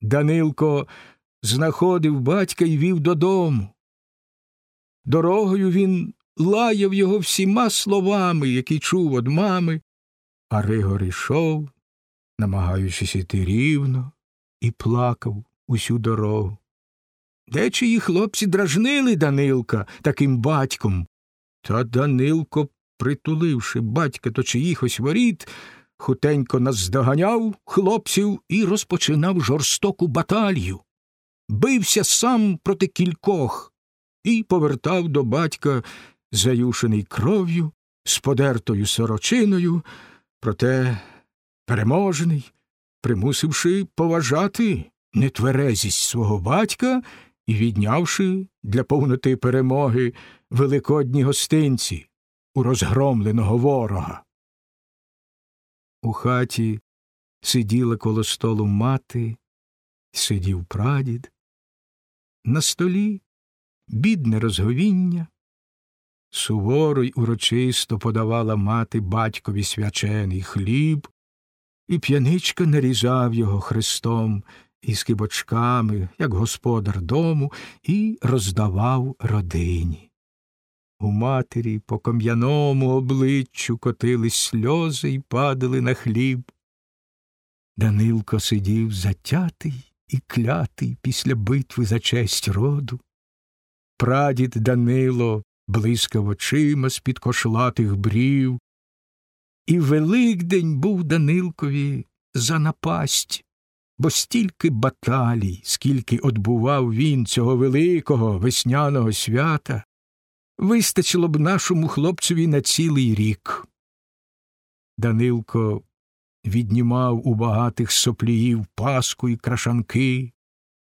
Данилко знаходив батька і вів додому. Дорогою він лаяв його всіма словами, які чув од мами, а Ригор ішов, намагаючись іти рівно, і плакав усю дорогу. Дечиї хлопці дражнили Данилка таким батьком, та Данилко, притуливши батька до чиїхось воріт, хутенько наздоганяв хлопців і розпочинав жорстоку баталію. Бився сам проти кількох і повертав до батька, заюшений кров'ю, з подертою сорочиною, проте переможений, примусивши поважати нетверезість свого батька і віднявши для повноти перемоги великодні гостинці у розгромленого ворога. У хаті сиділа коло столу мати, сидів прадід. На столі бідне розговіння. Суворо й урочисто подавала мати батькові свячений хліб, і п'яничка нарізав його хрестом із кибочками, як господар дому, і роздавав родині. У матері по кам'яному обличчю котились сльози й падали на хліб. Данилко сидів затятий і клятий після битви за честь роду. Прадід Данило блискав очима з під кошлатих брів, і Великдень був Данилкові за напасть, бо стільки баталій, скільки отбував він цього великого весняного свята, вистачило б нашому хлопцеві на цілий рік. Данилко віднімав у багатих сопліїв паску й крашанки,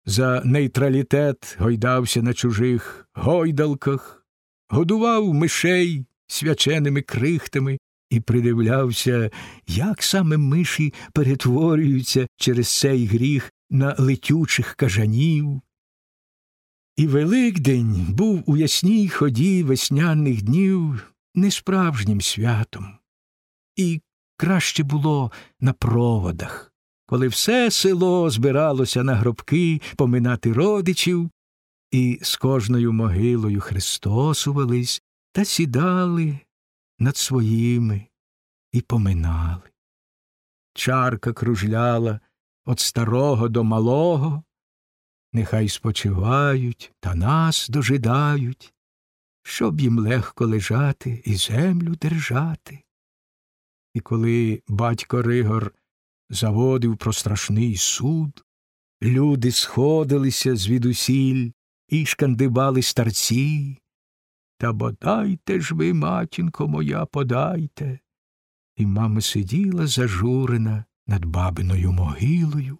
за нейтралітет гойдався на чужих гойдалках, годував мишей свяченими крихтами і придивлявся, як саме миші перетворюються через цей гріх на летючих кажанів. І Великдень був у ясній ході весняних днів несправжнім святом, і краще було на проводах, коли все село збиралося на гробки поминати родичів, і з кожною могилою христосувались та сідали над своїми і поминали. Чарка кружляла від старого до малого, нехай спочивають та нас дожидають, щоб їм легко лежати і землю держати. І коли батько Ригор заводив про страшний суд, люди сходилися звідусіль і шкандибали старці. Та бодайте ж ви, матінко моя, подайте. І мама сиділа зажурена над бабиною могилою,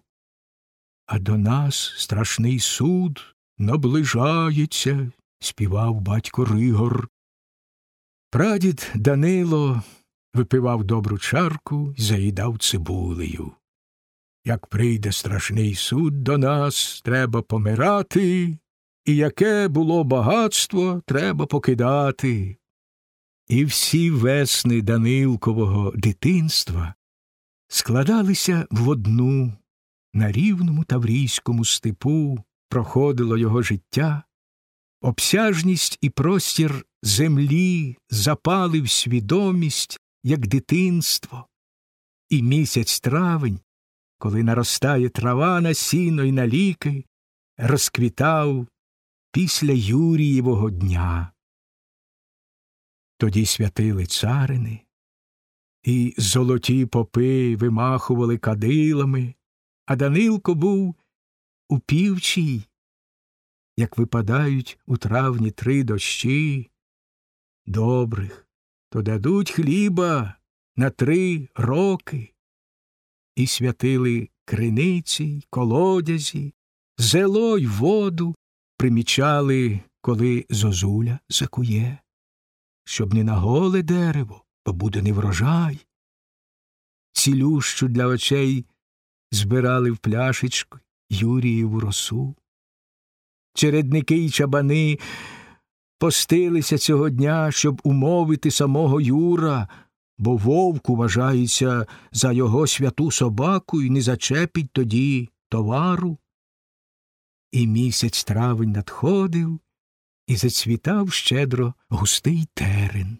а до нас страшний суд наближається, співав батько Ригор. Прадід Данило випивав добру чарку і заїдав цибулею. Як прийде страшний суд до нас, треба помирати, і яке було багатство, треба покидати. І всі весни Данилкового дитинства складалися в одну на рівному таврійському степу проходило його життя, обсяжність і простір землі запалив свідомість, як дитинство, і місяць травень, коли наростає трава на сіно й на ліки, розквітав після Юрієвого дня. Тоді святили царини, і золоті попи вимахували кадилами, а Данилко був у півчій, як випадають у травні три дощі, добрих, то дадуть хліба на три роки, і святили криниці, колодязі, зело й воду примічали, коли зозуля закує, щоб не на голе дерево, бо буде не врожай. Цілющу для очей збирали в пляшечку Юрієву росу. Чередники й чабани постилися цього дня, щоб умовити самого Юра, бо вовк вважається за його святу собаку і не зачепить тоді товару. І місяць травень надходив, і зацвітав щедро густий терен.